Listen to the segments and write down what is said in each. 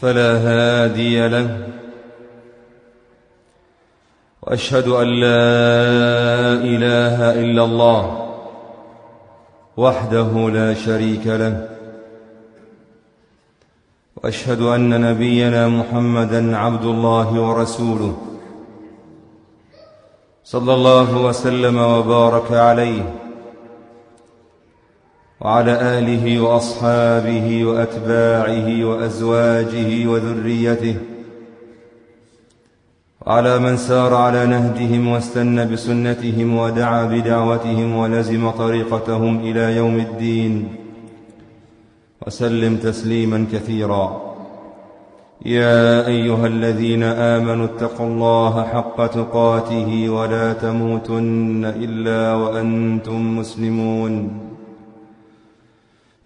فلا هادي له. وأشهد أن لا إله إلا الله وحده لا شريك له. وأشهد أن نبينا محمدا عبد الله ورسوله صلى الله وسلم وبارك عليه. وعلى آله وأصحابه وأتباعه وأزواجه وذريته وعلى من سار على نهجهم واستنى بسنتهم ودعا بدعوتهم ولزم طريقتهم إلى يوم الدين وسلم تسليما كثيرا يا أيها الذين آمنوا اتقوا الله حق تقاته ولا تموتن إلا وأنتم مسلمون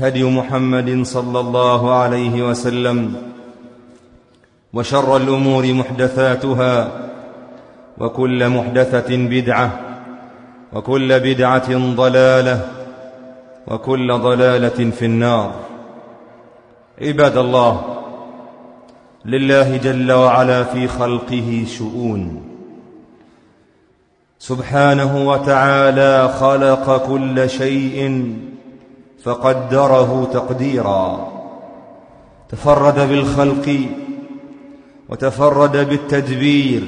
هدي محمد صلى الله عليه وسلم وشر الأمور محدثاتها وكل محدثة بدعة وكل بدعة ضلالة وكل ضلالة في النار. عباد الله لله جل وعلا في خلقه شؤون. سبحانه وتعالى خلق كل شيء فقدره تقديرا. تفرد بالخلق وتفرد بالتدبير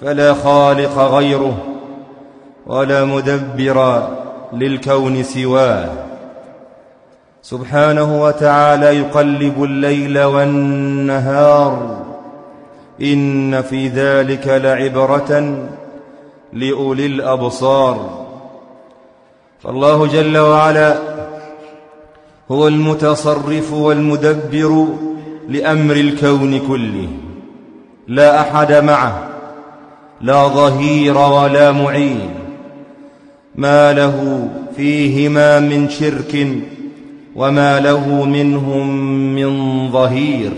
فلا خالق غيره ولا مدبر للكون سواه. سبحانه وتعالى يقلب الليل والنهار إن في ذلك لعبرة لأولي الأبصار. فالله جل وعلا هو المتصرف والمدبر لأمر الكون كله. لا أحد معه لا ظهير ولا معين. ما له فيهما من شرك وما له منهم من ظهير.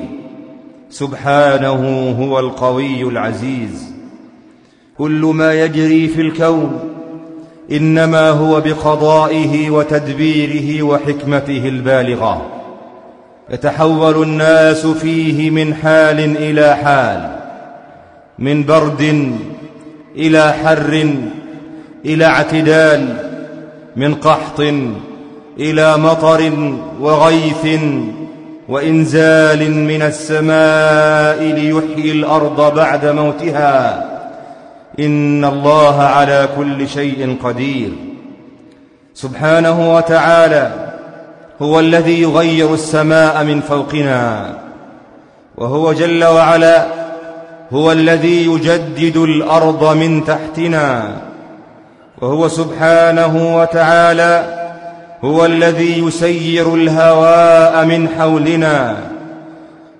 سبحانه هو القوي العزيز. كل ما يجري في الكون إنما هو بقضائه وتدبيره وحكمته البالغة. يتحول الناس فيه من حال إلى حال من برد إلى حر إلى اعتدال من قحط إلى مطر وغيث وإنزال من السماء ليحيي الأرض بعد موتها. إن الله على كل شيء قدير. سبحانه وتعالى هو الذي يغير السماء من فوقنا وهو جل وعلا هو الذي يجدد الأرض من تحتنا وهو سبحانه وتعالى هو الذي يسير الهواء من حولنا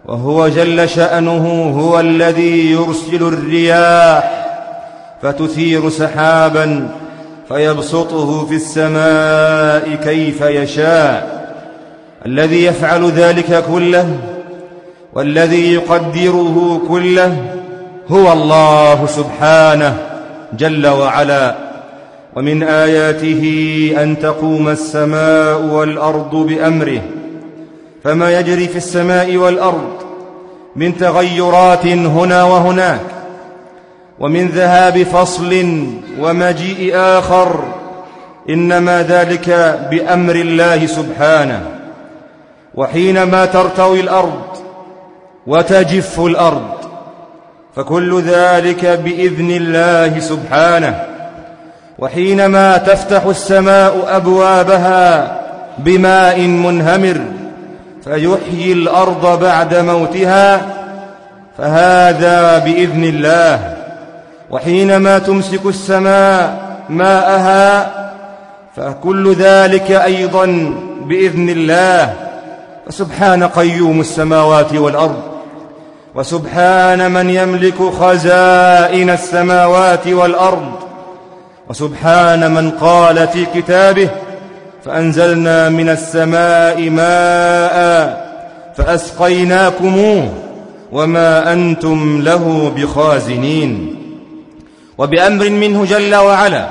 وهو جل شأنه هو الذي يرسل الرياح فتثير سحابا فيبسطه في السماء كيف يشاء. الذي يفعل ذلك كله والذي يقدره كله هو الله سبحانه جل وعلا. ومن آياته أن تقوم السماء والأرض بأمره. فما يجري في السماء والأرض من تغيرات هنا وهناك. ومن ذهاب فصل ومجيء آخر إنما ذلك بأمر الله سبحانه. وحينما ترتوي الأرض وتجف الأرض فكل ذلك بإذن الله سبحانه. وحينما تفتح السماء أبوابها بماء منهمر فيحيي الأرض بعد موتها فهذا بإذن الله. وحينما تمسك السماء ماءها فكل ذلك أيضا بإذن الله. فسبحان قيوم السماوات والأرض وسبحان من يملك خزائن السماوات والأرض وسبحان من قال في كتابه فأنزلنا من السماء ماء فأسقيناكموه وما أنتم له بخازنين. وبأمر منه جل وعلا.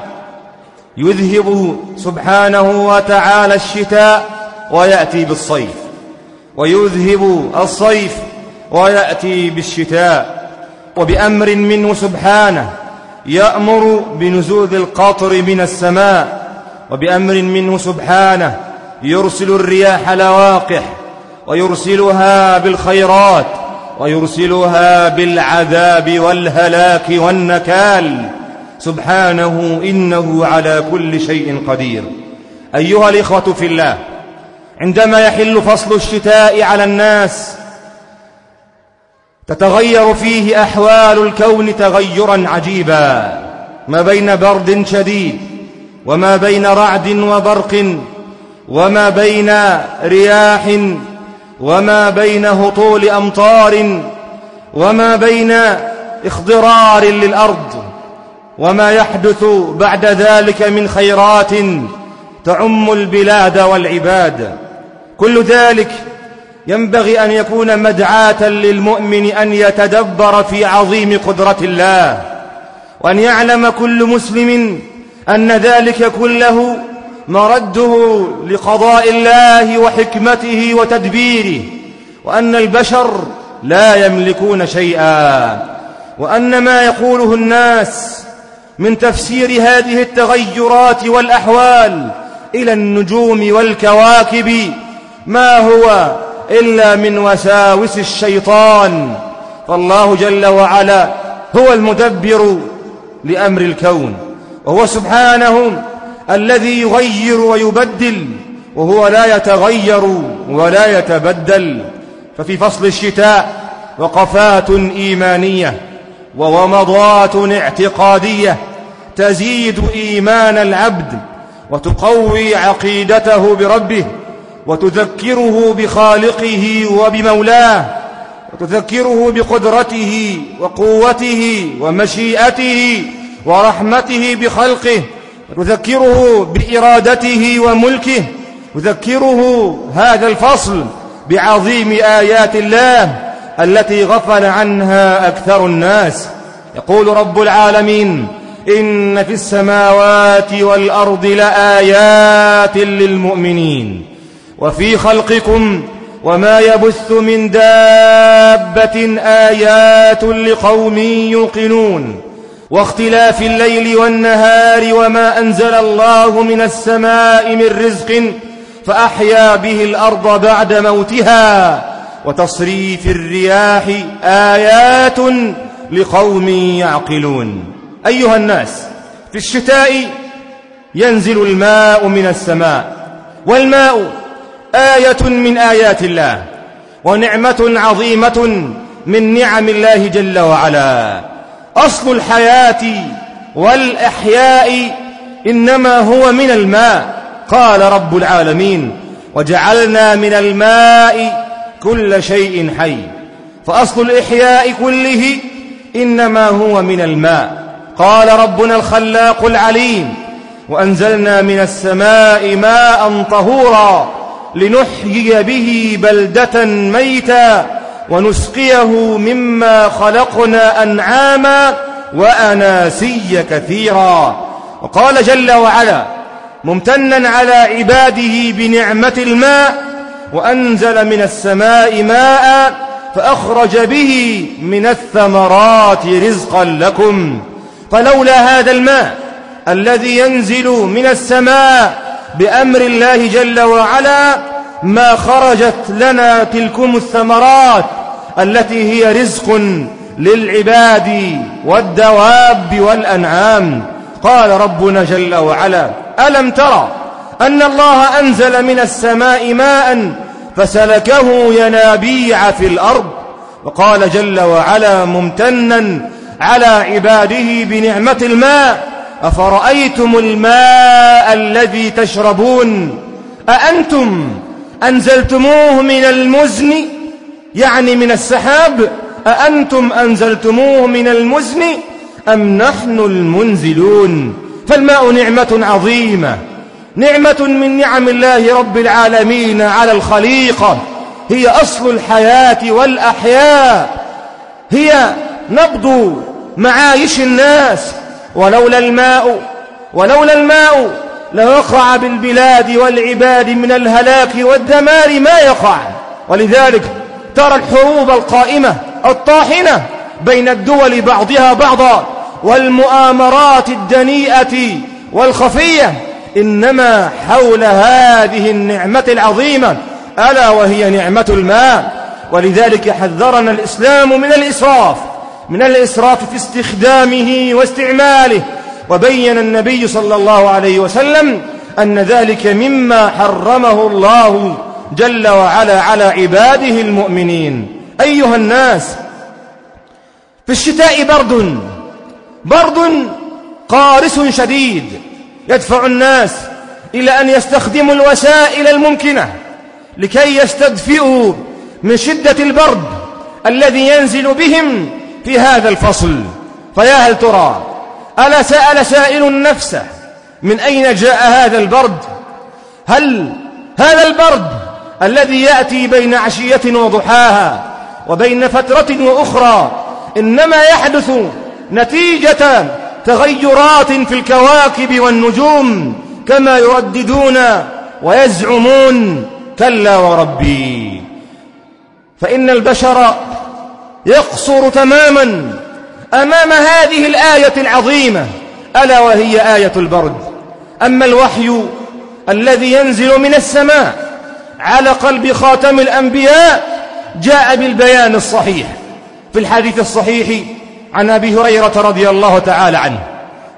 يذهب سبحانه وتعالى الشتاء ويأتي بالصيف. ويذهب الصيف ويأتي بالشتاء. وبأمر منه سبحانه يأمر بنزول القطر من السماء. وبأمر منه سبحانه يرسل الرياح لواقح ويرسلها بالخيرات. ويرسلها بالعذاب والهلاك والنكال. سبحانه إنه على كل شيء قدير. أيها الإخوة في الله عندما يحل فصل الشتاء على الناس تتغير فيه أحوال الكون تغيرا عجيبا. ما بين برد شديد وما بين رعد وبرق وما بين رياح وما بين هطول أمطار وما بين اخضرار للأرض وما يحدث بعد ذلك من خيرات تعم البلاد والعباد. كل ذلك ينبغي أن يكون مدعاة للمؤمن أن يتدبر في عظيم قدرة الله وأن يعلم كل مسلم أن ذلك كله مرده لقضاء الله وحكمته وتدبيره وأن البشر لا يملكون شيئا وأن ما يقوله الناس من تفسير هذه التغيرات والأحوال إلى النجوم والكواكب ما هو إلا من وساوس الشيطان. فالله جل وعلا هو المدبر لأمر الكون وهو سبحانه الذي يغير ويبدل وهو لا يتغير ولا يتبدل. ففي فصل الشتاء وقفات إيمانية وومضات اعتقادية تزيد إيمان العبد وتقوي عقيدته بربه وتذكره بخالقه وبمولاه وتذكره بقدرته وقوته ومشيئته ورحمته بخلقه. وتذكره بإرادته وملكه تذكره هذا الفصل بعظيم آيات الله التي غفل عنها أكثر الناس. يقول رب العالمين إن في السماوات والأرض لآيات للمؤمنين وفي خلقكم وما يبث من دابة آيات لقوم يوقنون. واختلاف الليل والنهار وما أنزل الله من السماء من رزق فأحيا به الأرض بعد موتها. وتصريف الرياح آيات لقوم يعقلون. أيها الناس في الشتاء ينزل الماء من السماء والماء آية من آيات الله ونعمة عظيمة من نعم الله جل وعلا. أصل الحياة والإحياء إنما هو من الماء. قال رب العالمين وجعلنا من الماء كل شيء حي. فأصل الإحياء كله إنما هو من الماء. قال ربنا الخلاق العليم وأنزلنا من السماء ماء طهورا لنحيي به بلدة ميتا. ونسقيه مما خلقنا أنعاما وأناسي كثيرا. وقال جل وعلا ممتنا على عباده بنعمة الماء وأنزل من السماء ماء فأخرج به من الثمرات رزقا لكم. فلولا هذا الماء الذي ينزل من السماء بأمر الله جل وعلا ما خرجت لنا تلكم الثمرات التي هي رزق للعباد والدواب والأنعام. قال ربنا جل وعلا ألم ترى أن الله أنزل من السماء ماء فسلكه ينابيع في الأرض؟ وقال جل وعلا ممتنا على عباده بنعمة الماء أفرأيتم الماء الذي تشربون؟ أأنتم أنزلتموه من المزن يعني من السحاب أأنتم أنزلتموه من المزن أم نحن المنزلون؟ فالماء نعمة عظيمة نعمة من نعم الله رب العالمين على الخليقة هي أصل الحياة والأحياء هي نبض معايش الناس ولولا الماء ولولا الماء لوقع بالبلاد والعباد من الهلاك والدمار ما يقع. ولذلك ترى الحروب القائمة الطاحنة بين الدول بعضها بعضا والمؤامرات الدنيئة والخفية إنما حول هذه النعمة العظيمة ألا وهي نعمة الماء. ولذلك حذرنا الإسلام من الإسراف من الإسراف في استخدامه واستعماله. وبين النبي صلى الله عليه وسلم أن ذلك مما حرمه الله. جل وعلا على عباده المؤمنين. أيها الناس في الشتاء برد برد قارس شديد يدفع الناس إلى أن يستخدموا الوسائل الممكنة لكي يستدفئوا من شدة البرد الذي ينزل بهم في هذا الفصل. فيا هل ترى ألا سأل سائل نفسه من أين جاء هذا البرد؟ هل هذا البرد الذي يأتي بين عشية وضحاها وبين فترة وأخرى إنما يحدث نتيجة تغيرات في الكواكب والنجوم كما يرددون ويزعمون كلا وربي. فإن البشر يقصر تماما أمام هذه الآية العظيمة ألا وهي آية البرد. أما الوحي الذي ينزل من السماء على قلب خاتم الأنبياء جاء بالبيان الصحيح. في الحديث الصحيح عن أبي هريرة رضي الله تعالى عنه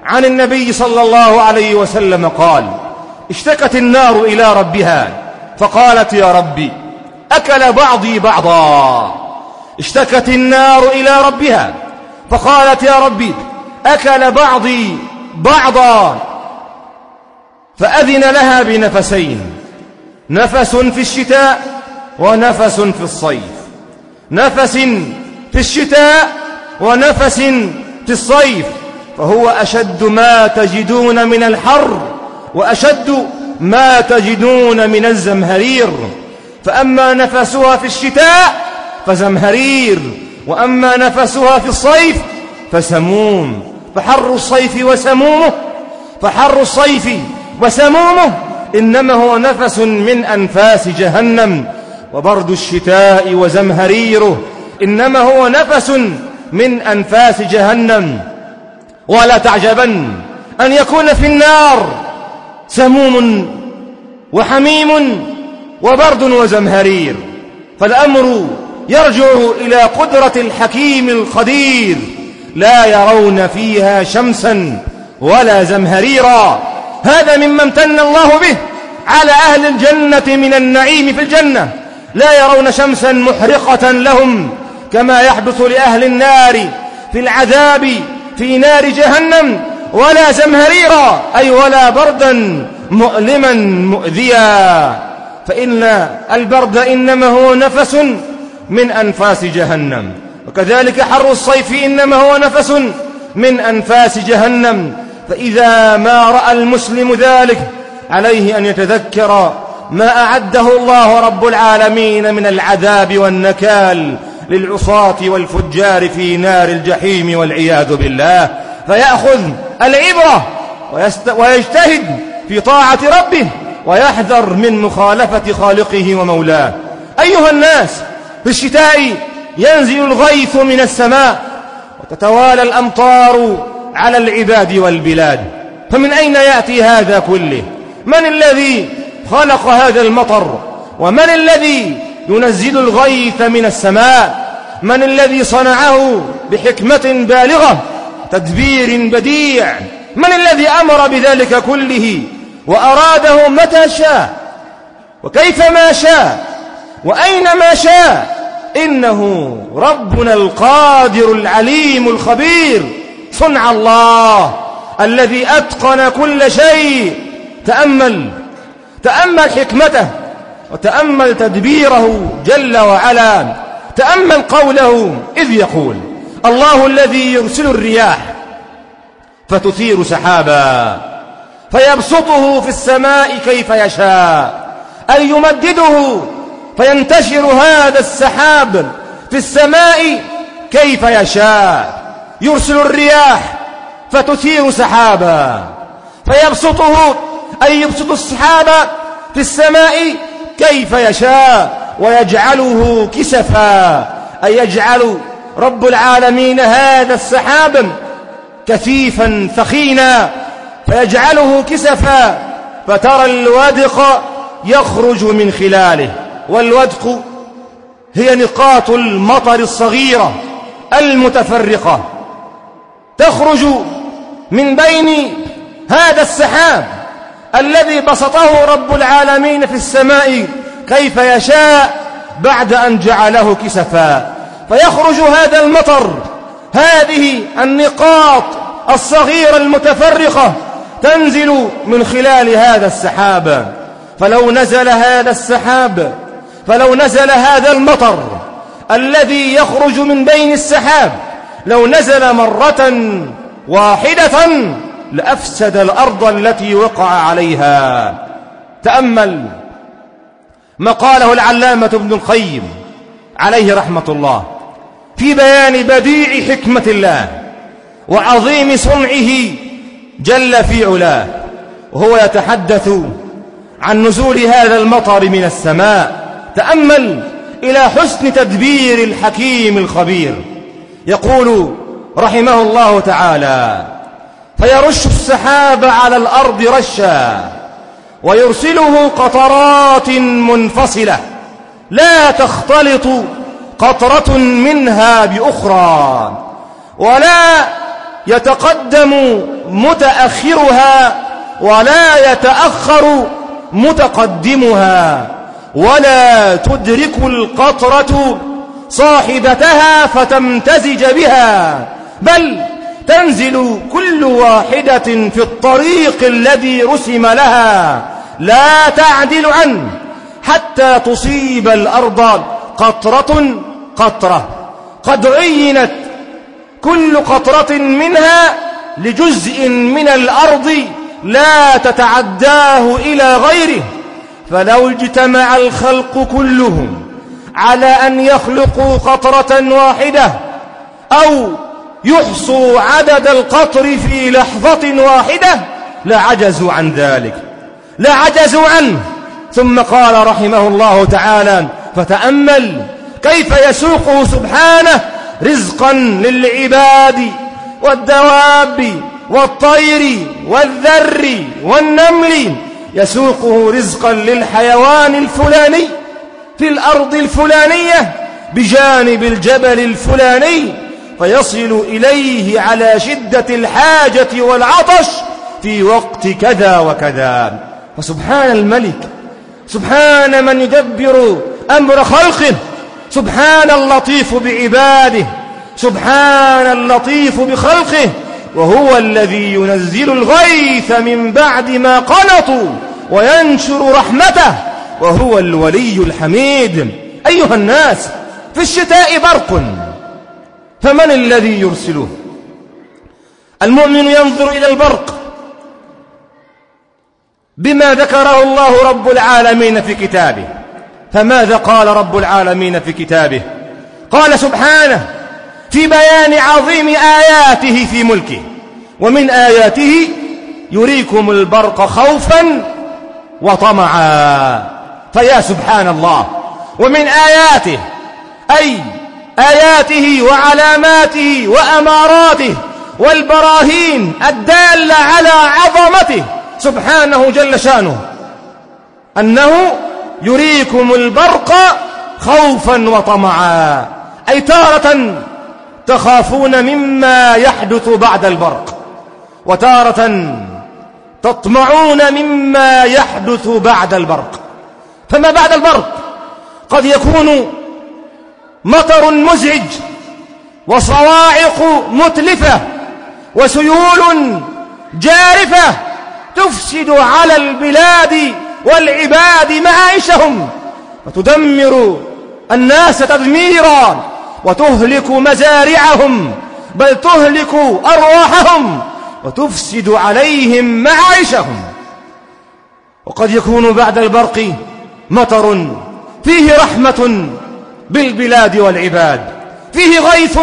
عن النبي صلى الله عليه وسلم قال اشتكت النار إلى ربها فقالت يا ربي أكل بعضي بعضا. اشتكت النار إلى ربها فقالت يا ربي أكل بعضي بعضا. فأذن لها بنفسين نفس في الشتاء ونفس في الصيف. نفس في الشتاء ونفس في الصيف. فهو أشد ما تجدون من الحر وأشد ما تجدون من الزمهرير. فأما نفسها في الشتاء فزمهرير وأما نفسها في الصيف فسموم. فحر الصيف وسمومه فحر الصيف وسمومه إنما هو نفس من أنفاس جهنم وبرد الشتاء وزمهريره. إنما هو نفس من أنفاس جهنم. ولا تعجبن أن يكون في النار سموم وحميم وبرد وزمهرير. فالأمر يرجع إلى قدرة الحكيم القدير لا يرون فيها شمسا ولا زمهريرا. هذا مما امتن الله به على أهل الجنة من النعيم في الجنة. لا يرون شمسا محرقة لهم كما يحدث لأهل النار في العذاب في نار جهنم. ولا زمهريرا أي ولا بردا مؤلما مؤذيا. فإن البرد إنما هو نفس من أنفاس جهنم. وكذلك حر الصيف إنما هو نفس من أنفاس جهنم. فإذا ما رأى المسلم ذلك عليه أن يتذكر ما أعده الله رب العالمين من العذاب والنكال للعصاة والفجار في نار الجحيم والعياذ بالله فيأخذ العبرة ويجتهد في طاعة ربه ويحذر من مخالفة خالقه ومولاه. أيها الناس في الشتاء ينزل الغيث من السماء وتتوالى الأمطار على العباد والبلاد. فمن أين يأتي هذا كله؟ من الذي خلق هذا المطر؟ ومن الذي ينزل الغيث من السماء؟ من الذي صنعه بحكمة بالغة؟ تدبير بديع. من الذي أمر بذلك كله؟ وأراده متى شاء؟ وكيف ما شاء؟ وأين ما شاء؟ إنه ربنا القادر العليم الخبير. صنع الله الذي أتقن كل شيء. تأمل تأمل حكمته وتأمل تدبيره جل وعلا. تأمل قوله إذ يقول الله الذي يرسل الرياح فتثير سحابا فيبسطه في السماء كيف يشاء أن يمدده فينتشر هذا السحاب في السماء كيف يشاء. يرسل الرياح فتثير سحابا فيبسطه أي يبسط السحاب في السماء كيف يشاء ويجعله كسفا أي يجعل رب العالمين هذا السحاب كثيفا ثخينا فيجعله كسفا فترى الودق يخرج من خلاله والودق هي نقاط المطر الصغيرة المتفرقة. تخرج من بين هذا السحاب الذي بسطه رب العالمين في السماء كيف يشاء بعد أن جعله كسفا. فيخرج هذا المطر هذه النقاط الصغيرة المتفرقة تنزل من خلال هذا السحاب. فلو نزل هذا السحاب فلو نزل هذا المطر الذي يخرج من بين السحاب لو نزل مرة واحدة لأفسد الأرض التي وقع عليها. تأمل ما قاله العلامة ابن القيم عليه رحمة الله في بيان بديع حكمة الله وعظيم صنعه جل في علاه. وهو يتحدث عن نزول هذا المطر من السماء. تأمل إلى حسن تدبير الحكيم الخبير. يقول رحمه الله تعالى فيرش السحاب على الأرض رشا ويرسله قطرات منفصلة لا تختلط قطرة منها بأخرى ولا يتقدم متأخرها ولا يتأخر متقدمها ولا تدرك القطرة صاحبتها فتمتزج بها. بل تنزل كل واحدة في الطريق الذي رسم لها. لا تعدل عنه حتى تصيب الأرض قطرة قطرة. قد عينت كل قطرة منها لجزء من الأرض لا تتعداه إلى غيره. فلو اجتمع الخلق كلهم على أن يخلقوا قطرة واحدة أو يحصوا عدد القطر في لحظة واحدة. لعجزوا عن ذلك لعجزوا عنه. ثم قال رحمه الله تعالى فتأمل كيف يسوقه سبحانه رزقا للعباد والدواب والطير والذر والنمل. يسوقه رزقا للحيوان الفلاني في الأرض الفلانية بجانب الجبل الفلاني فيصل إليه على شدة الحاجة والعطش في وقت كذا وكذا. فسبحان الملك سبحان من يدبر أمر خلقه سبحان اللطيف بعباده سبحان اللطيف بخلقه وهو الذي ينزل الغيث من بعد ما قنطوا وينشر رحمته. وهو الولي الحميد. أيها الناس في الشتاء برق. فمن الذي يرسله؟ المؤمن ينظر إلى البرق. بما ذكره الله رب العالمين في كتابه. فماذا قال رب العالمين في كتابه؟ قال سبحانه في بيان عظيم آياته في ملكه. ومن آياته يريكم البرق خوفا وطمعا. فيا سبحان الله ومن آياته أي آياته وعلاماته وأماراته والبراهين الدالة على عظمته سبحانه جل شأنه. أنه يريكم البرق خوفا وطمعا أي تارة تخافون مما يحدث بعد البرق وتارة تطمعون مما يحدث بعد البرق. فما بعد البرق قد يكون مطر مزعج وصواعق متلفة وسيول جارفة تفسد على البلاد والعباد معايشهم وتدمر الناس تدميرا وتهلك مزارعهم بل تهلك أرواحهم وتفسد عليهم معايشهم. وقد يكون بعد البرق مطر فيه رحمة بالبلاد والعباد فيه غيث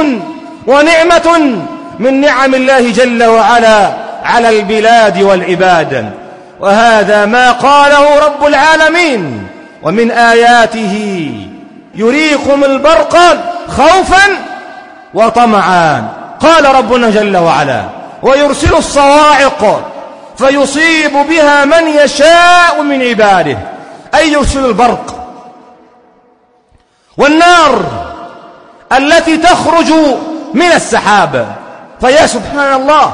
ونعمة من نعم الله جل وعلا على البلاد والعباد. وهذا ما قاله رب العالمين. ومن آياته يريكم البرق خوفا وطمعا. قال ربنا جل وعلا ويرسل الصواعق فيصيب بها من يشاء من عباده. أي يرسل البرق؟ والنار التي تخرج من السحاب. فيا سبحان الله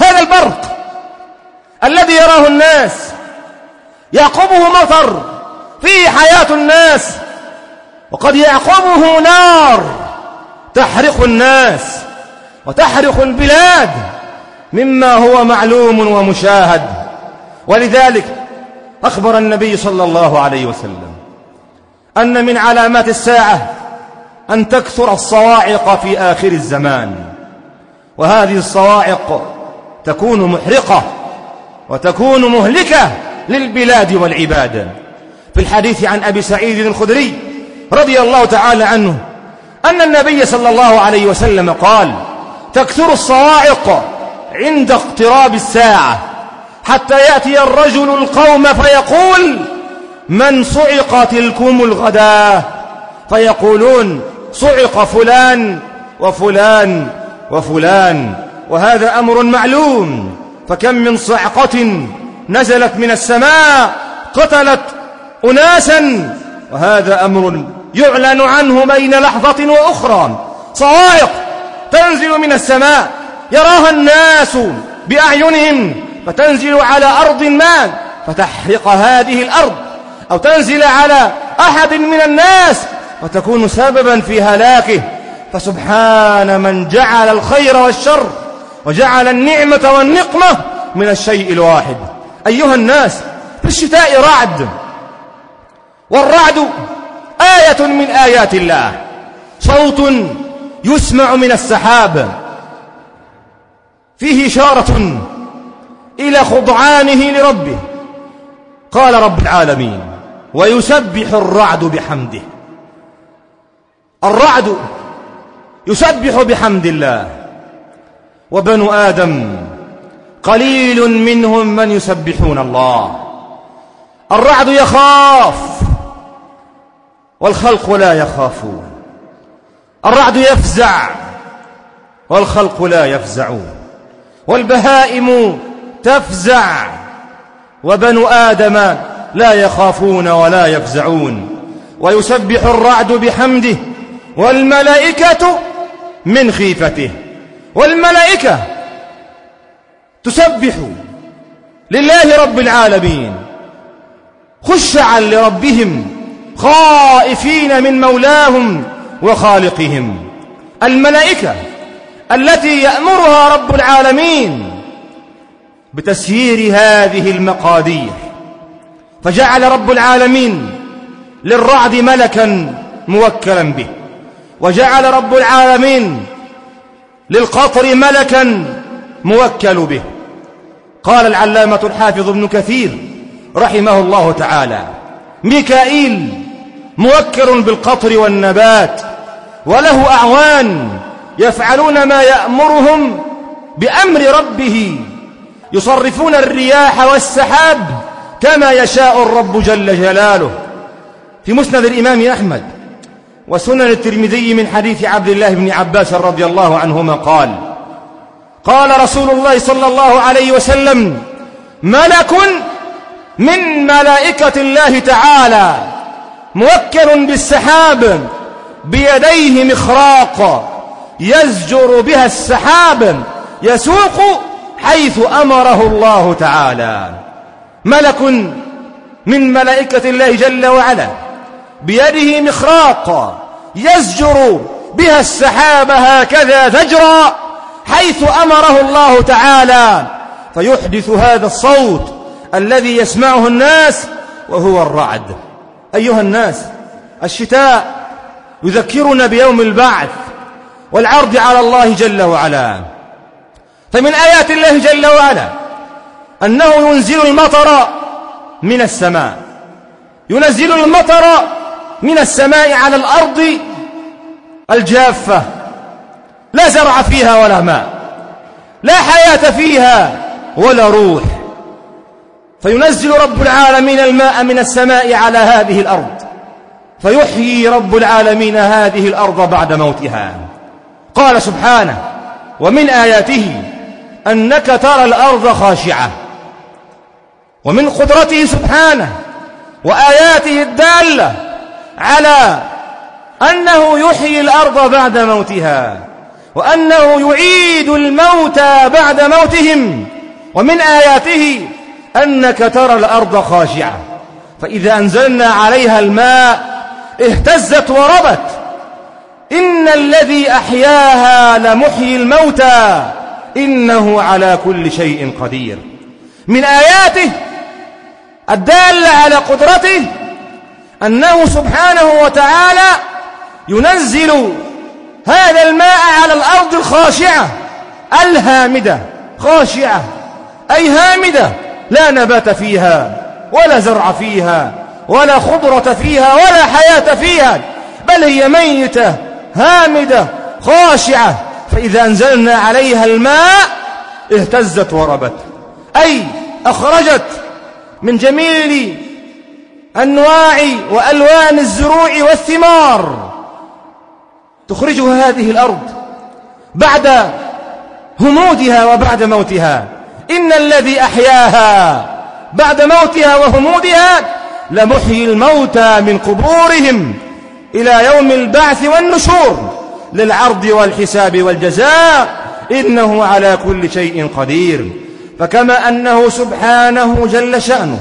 هذا البرق الذي يراه الناس يعقبه مطر فيه حياة الناس. وقد يعقبه نار تحرق الناس وتحرق البلاد مما هو معلوم ومشاهد. ولذلك أخبر النبي صلى الله عليه وسلم أن من علامات الساعة أن تكثر الصواعق في آخر الزمان وهذه الصواعق تكون محرقة وتكون مهلكة للبلاد والعباد في الحديث عن أبي سعيد الخدري رضي الله تعالى عنه أن النبي صلى الله عليه وسلم قال تكثر الصواعق عند اقتراب الساعة. حتى يأتي الرجل القوم فيقول من صعق تلكم الغداة فيقولون صعق فلان وفلان وفلان وهذا أمر معلوم. فكم من صعقة نزلت من السماء قتلت أناسا وهذا أمر يعلن عنه بين لحظة وأخرى. صواعق تنزل من السماء يراها الناس بأعينهم. فتنزل على أرض ما فتحرق هذه الأرض. أو تنزل على أحد من الناس وتكون سببا في هلاكه. فسبحان من جعل الخير والشر وجعل النعمة والنقمة من الشيء الواحد. أيها الناس في الشتاء رعد. والرعد آية من آيات الله. صوت يسمع من السحاب. فيه إشارة إلى خضعانه لربه. قال رب العالمين ويسبح الرعد بحمده. الرعد يسبح بحمد الله. وبنو آدم قليل منهم من يسبحون الله. الرعد يخاف والخلق لا يخافون. الرعد يفزع والخلق لا يفزعون. والبهائم تفزع. وبنو آدم لا يخافون ولا يفزعون. ويسبح الرعد بحمده والملائكة من خيفته. والملائكة تسبح لله رب العالمين. خشعا لربهم خائفين من مولاهم وخالقهم. الملائكة التي يأمرها رب العالمين بتسيير هذه المقادير. فجعل رب العالمين للرعد ملكا موكلا به. وجعل رب العالمين للقطر ملكا موكل به. قال العلامة الحافظ ابن كثير رحمه الله تعالى ميكائيل موكل بالقطر والنبات وله أعوان يفعلون ما يأمرهم بأمر ربه يصرفون الرياح والسحاب كما يشاء الرب جل جلاله. في مسند الإمام أحمد وسنن الترمذي من حديث عبد الله بن عباس رضي الله عنهما قال قال رسول الله صلى الله عليه وسلم ملك من ملائكة الله تعالى موكل بالسحاب بيديه مخراق يزجر بها السحاب يسوق حيث أمره الله تعالى. ملك من ملائكة الله جل وعلا. بيده مخراق يزجر بها السحاب هكذا زجرا. حيث أمره الله تعالى. فيحدث هذا الصوت الذي يسمعه الناس وهو الرعد. أيها الناس الشتاء يذكرنا بيوم البعث والعرض على الله جل وعلا. فمن آيات الله جل وعلا أنه ينزل المطر من السماء. ينزل المطر من السماء على الأرض الجافة. لا زرع فيها ولا ماء. لا حياة فيها ولا روح. فينزل رب العالمين الماء من السماء على هذه الأرض. فيحيي رب العالمين هذه الأرض بعد موتها. قال سبحانه ومن آياته أنك ترى الأرض خاشعة. ومن قدرته سبحانه وآياته الدالة على أنه يحيي الأرض بعد موتها وأنه يعيد الموتى بعد موتهم ومن آياته أنك ترى الأرض خاشعة. فإذا أنزلنا عليها الماء اهتزت وربت إن الذي أحياها لمحيي الموتى إنه على كل شيء قدير. من آياته الدالة على قدرته أنه سبحانه وتعالى ينزل هذا الماء على الأرض الخاشعة الهامدة. خاشعة أي هامدة. لا نبات فيها ولا زرع فيها ولا خضرة فيها ولا حياة فيها بل هي ميتة هامدة خاشعة. فإذا أنزلنا عليها الماء اهتزت وربت. أي أخرجت من جميل أنواع وألوان الزروع والثمار. تخرجها هذه الأرض بعد همودها وبعد موتها. إن الذي أحياها بعد موتها وهمودها لمحيي الموتى من قبورهم إلى يوم البعث والنشور. للعرض والحساب والجزاء إنه على كل شيء قدير. فكما أنه سبحانه جل شأنه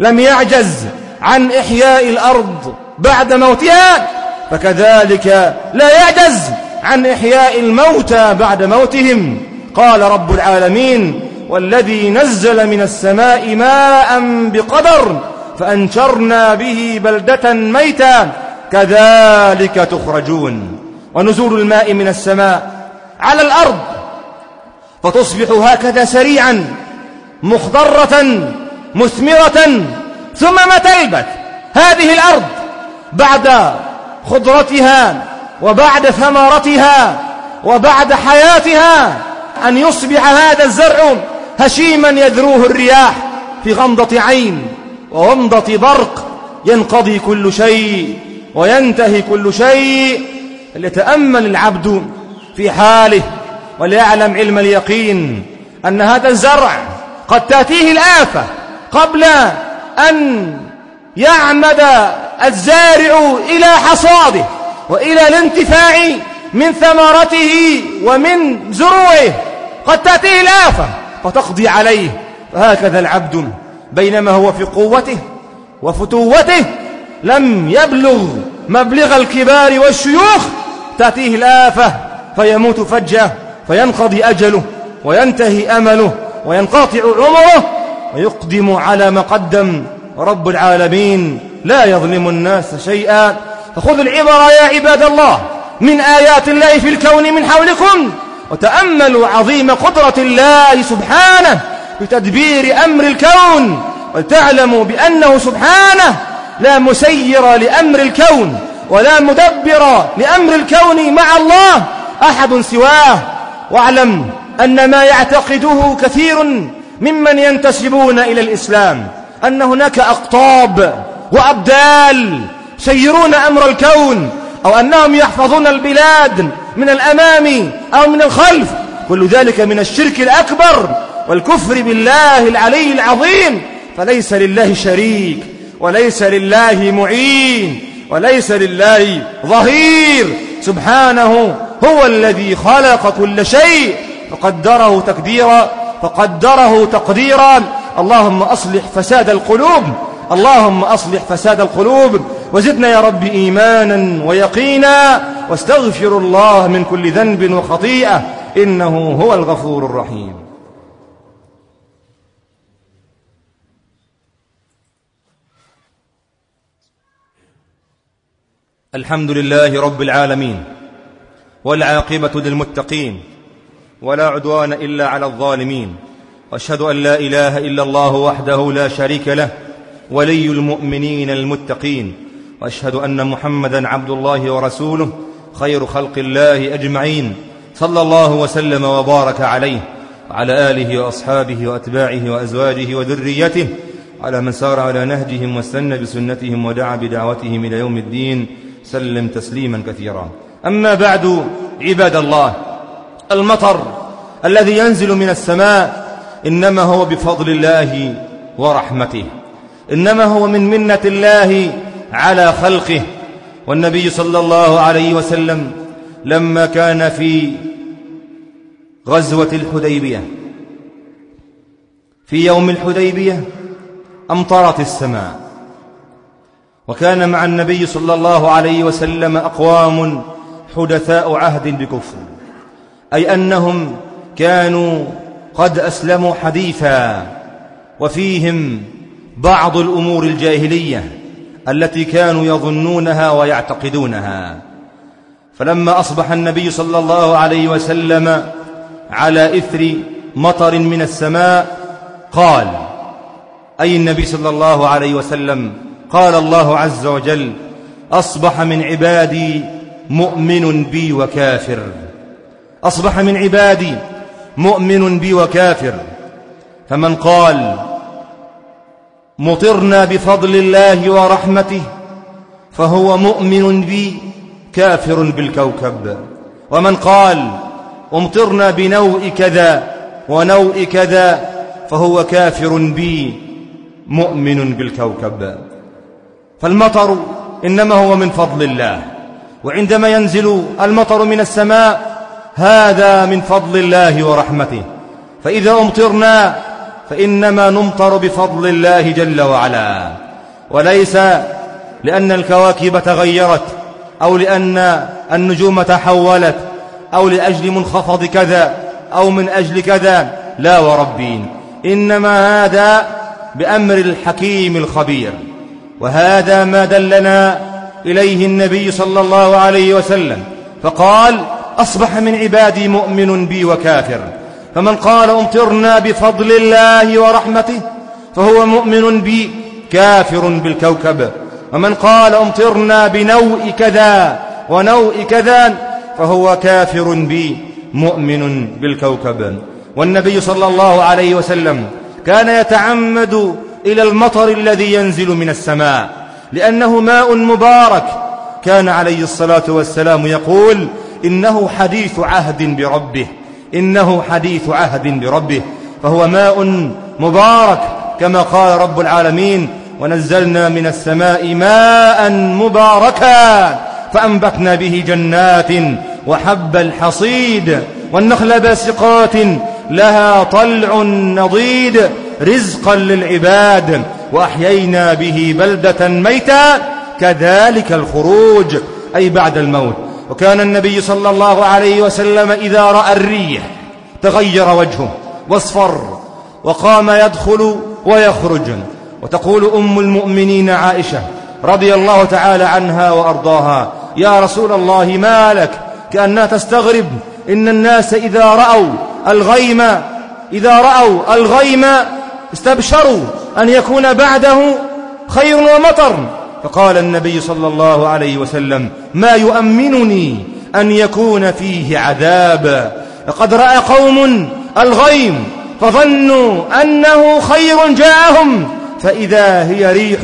لم يعجز عن إحياء الأرض بعد موتها فكذلك لا يعجز عن إحياء الموتى بعد موتهم. قال رب العالمين والذي نزل من السماء ماء بقدر فأنشرنا به بلدة ميتا كذلك تخرجون. ونزول الماء من السماء على الأرض فتصبح هكذا سريعا مخضرة مثمرة ثم ما تلبت هذه الأرض بعد خضرتها وبعد ثمرتها وبعد حياتها أن يصبح هذا الزرع هشيما يذروه الرياح في غمضة عين وومضة برق ينقضي كل شيء وينتهي كل شيء ليتأمل العبد في حاله وليعلم علم اليقين أن هذا الزرع قد تأتيه الآفة قبل أن يعمد الزارع إلى حصاده وإلى الانتفاع من ثمرته ومن زروعه. قد تأتيه الآفة فتقضي عليه. فهكذا العبد بينما هو في قوته وفتوته لم يبلغ مبلغ الكبار والشيوخ تأتيه الآفة فيموت فجأة فينقضي أجله وينتهي أمله وينقطع عمره ويقدم على ما قدم رب العالمين لا يظلم الناس شيئا. فخذوا العبر يا عباد الله من آيات الله في الكون من حولكم وتأملوا عظيم قدرة الله سبحانه بتدبير أمر الكون ولتعلموا بأنه سبحانه لا مسير لأمر الكون. ولا مدبر لأمر الكون مع الله أحد سواه. واعلم أن ما يعتقده كثير ممن ينتسبون إلى الإسلام أن هناك أقطاب وأبدال سيرون أمر الكون أو أنهم يحفظون البلاد من الأمام أو من الخلف. كل ذلك من الشرك الأكبر والكفر بالله العلي العظيم. فليس لله شريك وليس لله معين. وليس لله ظهير. سبحانه هو الذي خلق كل شيء فقدره تقديرا فقدره تقديرا. اللهم أصلح فساد القلوب اللهم أصلح فساد القلوب. وزدنا يا رب إيمانا ويقينا. واستغفر الله من كل ذنب وخطيئة إنه هو الغفور الرحيم. الحمد لله رب العالمين والعاقبة للمتقين ولا عدوان إلا على الظالمين وأشهد أن لا إله إلا الله وحده لا شريك له ولي المؤمنين المتقين وأشهد أن محمدا عبد الله ورسوله خير خلق الله أجمعين صلى الله وسلم وبارك عليه وعلى آله وأصحابه وأتباعه وأزواجه وذريته على من سار على نهجهم واستنى بسنتهم ودعا بدعوتهم إلى يوم الدين سلم تسليما كثيرا. أما بعد عباد الله المطر الذي ينزل من السماء إنما هو بفضل الله ورحمته. إنما هو من منة الله على خلقه. والنبي صلى الله عليه وسلم لما كان في غزوة الحديبية في يوم الحديبية أمطرت السماء. وكان مع النبي صلى الله عليه وسلم أقوام حدثاء عهد بكفر. أي أنهم كانوا قد أسلموا حديثا وفيهم بعض الأمور الجاهلية التي كانوا يظنونها ويعتقدونها. فلما أصبح النبي صلى الله عليه وسلم على إثر مطر من السماء قال أي النبي صلى الله عليه وسلم قال الله عز وجل أصبح من عبادي مؤمن بي وكافر. أصبح من عبادي مؤمن بي وكافر. فمن قال مطرنا بفضل الله ورحمته فهو مؤمن بي كافر بالكوكب. ومن قال امطرنا بنوء كذا ونوء كذا فهو كافر بي مؤمن بالكوكب. فالمطر إنما هو من فضل الله. وعندما ينزل المطر من السماء هذا من فضل الله ورحمته. فإذا أمطرنا فإنما نمطر بفضل الله جل وعلا. وليس لأن الكواكب تغيرت أو لأن النجوم تحولت أو لأجل منخفض كذا أو من أجل كذا. لا وربي إنما هذا بأمر الحكيم الخبير. وهذا ما دلنا إليه النبي صلى الله عليه وسلم فقال أصبح من عبادي مؤمن بي وكافر فمن قال أمطرنا بفضل الله ورحمته فهو مؤمن بي كافر بالكوكب ومن قال أمطرنا بنوء كذا ونوء كذا فهو كافر بي مؤمن بالكوكب. والنبي صلى الله عليه وسلم كان يتعمد إلى المطر الذي ينزل من السماء لأنه ماء مبارك. كان عليه الصلاة والسلام يقول إنه حديث عهد بربه إنه حديث عهد بربه فهو ماء مبارك كما قال رب العالمين ونزلنا من السماء ماء مباركا فأنبتنا به جنات وحب الحصيد والنخل باسقات لها طلع نضيد. رزقا للعباد وأحيينا به بلدة ميتا كذلك الخروج أي بعد الموت. وكان النبي صلى الله عليه وسلم إذا رأى الريح تغير وجهه واصفر وقام يدخل ويخرج. وتقول أم المؤمنين عائشة رضي الله تعالى عنها وأرضاها يا رسول الله ما لك؟ كأنها تستغرب إن الناس إذا رأوا الغيم إذا رأوا الغيم استبشروا أن يكون بعده خير ومطر. فقال النبي صلى الله عليه وسلم ما يؤمنني أن يكون فيه عذاب. لقد رأى قوم الغيم فظنوا أنه خير جاءهم. فإذا هي ريح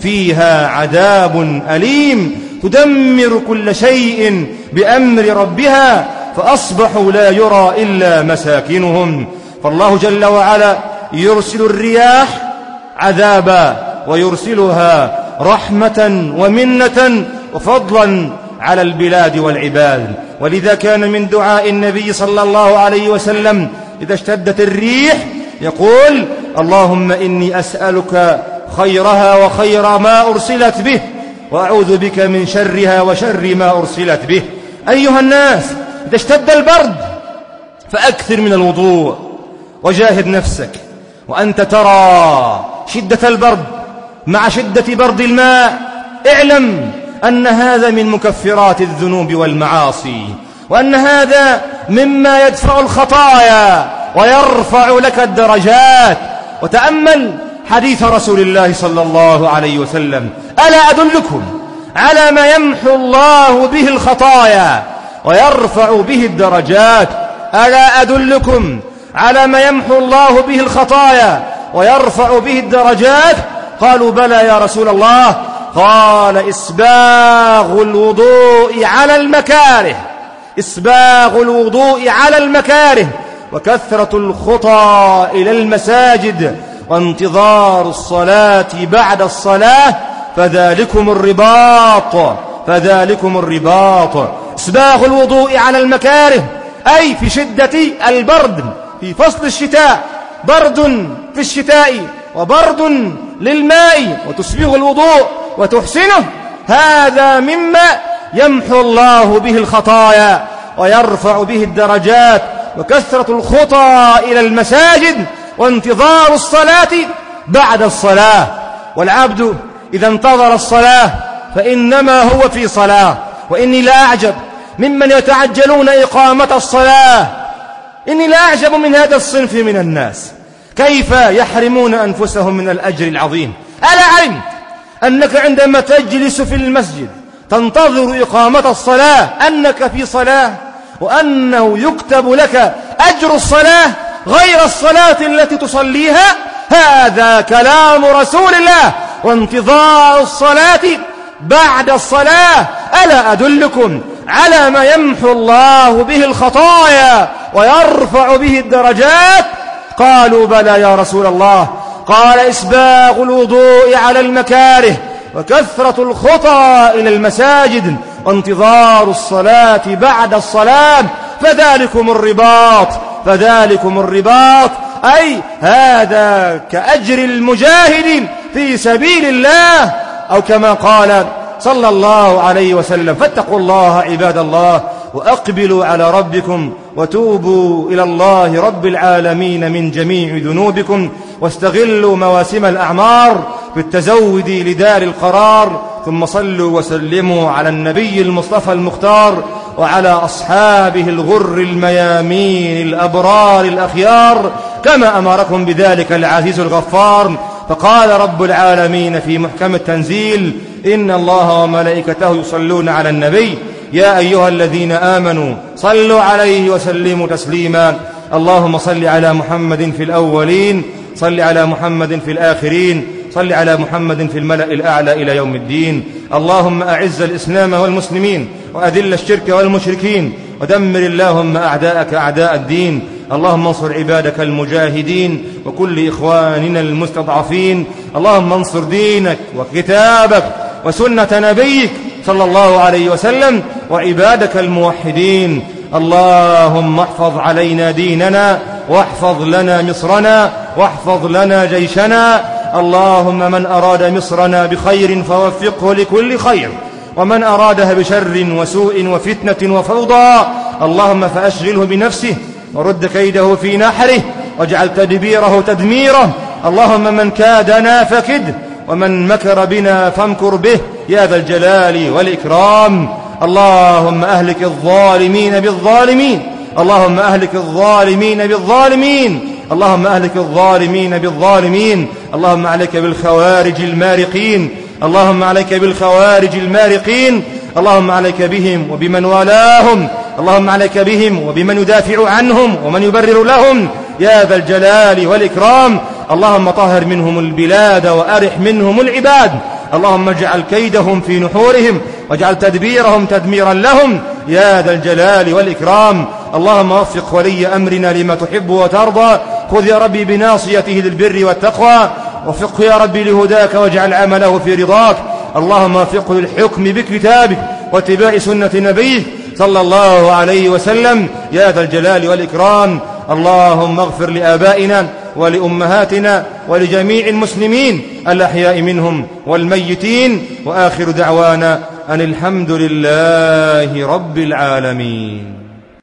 فيها عذاب أليم تدمر كل شيء بأمر ربها فأصبحوا لا يرى إلا مساكنهم. فالله جل وعلا يرسل الرياح عذابا ويرسلها رحمة ومنة وفضلا على البلاد والعباد. ولذا كان من دعاء النبي صلى الله عليه وسلم إذا اشتدت الريح يقول اللهم إني أسألك خيرها وخير ما أرسلت به وأعوذ بك من شرها وشر ما أرسلت به. أيها الناس إذا اشتد البرد فأكثر من الوضوء وجاهد نفسك. وأنت ترى شدة البرد مع شدة برد الماء. اعلم أن هذا من مكفرات الذنوب والمعاصي وأن هذا مما يدفع الخطايا ويرفع لك الدرجات. وتأمل حديث رسول الله صلى الله عليه وسلم ألا أدلكم على ما يمحو الله به الخطايا ويرفع به الدرجات؟ ألا أدلكم على ما يمحو الله به الخطايا ويرفع به الدرجات. قالوا بلى يا رسول الله. قال إسباغ الوضوء على المكاره. إسباغ الوضوء على المكاره. وكثرة الخطى إلى المساجد. وانتظار الصلاة بعد الصلاة. فذلكم الرباط. فذلكم الرباط. إسباغ الوضوء على المكاره. أي في شدة البرد. في فصل الشتاء برد في الشتاء وبرد للماء وتسبغ الوضوء وتحسنه. هذا مما يمحو الله به الخطايا ويرفع به الدرجات وكثرة الخطى إلى المساجد وانتظار الصلاة بعد الصلاة. والعبد إذا انتظر الصلاة فإنما هو في صلاة. وإني لا أعجب ممن يتعجلون إقامة الصلاة إني لا أعجب من هذا الصنف من الناس. كيف يحرمون أنفسهم من الأجر العظيم؟ ألا علمت أنك عندما تجلس في المسجد تنتظر إقامة الصلاة أنك في صلاة وأنه يكتب لك أجر الصلاة غير الصلاة التي تصليها؟ هذا كلام رسول الله. وانتظار الصلاة بعد الصلاة. ألا أدلكم على ما يمحو الله به الخطايا ويرفع به الدرجات. قالوا بلى يا رسول الله. قال إسباغ الوضوء على المكاره وكثرة الخطى إلى المساجد وانتظار الصلاة بعد الصلاة. فذلكم الرباط. فذلكم الرباط. أي هذا كأجر المجاهد في سبيل الله. أو كما قال صلى الله عليه وسلم. فاتقوا الله عباد الله وأقبلوا على ربكم وتوبوا إلى الله رب العالمين من جميع ذنوبكم واستغلوا مواسم الأعمار بالتزود لدار القرار ثم صلوا وسلموا على النبي المصطفى المختار وعلى أصحابه الغر الميامين الأبرار الأخيار كما أمركم بذلك العزيز الغفار. فقال رب العالمين في محكم التنزيل إن الله وملائكته يصلون على النبي. يا أيها الذين آمنوا صلوا عليه وسلموا تسليما. اللهم صل على محمد في الأولين صل على محمد في الآخرين صل على محمد في الملأ الأعلى إلى يوم الدين. اللهم أعز الإسلام والمسلمين وأذل الشرك والمشركين ودمر اللهم أعداءك أعداء الدين. اللهم انصر عبادك المجاهدين وكل إخواننا المستضعفين. اللهم انصر دينك وكتابك وسنة نبيك صلى الله عليه وسلم وعبادك الموحدين. اللهم احفظ علينا ديننا واحفظ لنا مصرنا واحفظ لنا جيشنا. اللهم من أراد مصرنا بخير فوفقه لكل خير ومن أرادها بشر وسوء وفتنة وفوضى اللهم فأشغله بنفسه ورد كيده في نحره واجعل تدبيره تدميره. اللهم من كادنا فكد ومن مكر بنا فامكر به يا ذا الجلال والإكرام. اللهم أهلك الظالمين بالظالمين. اللهم أهلك الظالمين بالظالمين. اللهم أهلك الظالمين بالظالمين. اللهم عليك بالخوارج المارقين. اللهم عليك بالخوارج المارقين. اللهم عليك بهم وبمن والاهم. اللهم عليك بهم وبمن يدافع عنهم ومن يبرر لهم. يا ذا الجلال والإكرام. اللهم طهر منهم البلاد وأرح منهم العباد. اللهم اجعل كيدهم في نحورهم واجعل تدبيرهم تدميرا لهم. يا ذا الجلال والإكرام. اللهم وفق ولي أمرنا لما تحب وترضى. خذ يا ربي بناصيته للبر والتقوى. وفقه يا ربي لهداك واجعل عمله في رضاك. اللهم وفقه للحكم بكتابك واتباع سنة نبيك صلى الله عليه وسلم. يا ذا الجلال والإكرام. اللهم اغفر لآبائنا ولأمهاتنا ولجميع المسلمين الأحياء منهم والميتين وآخر دعوانا أن الحمد لله رب العالمين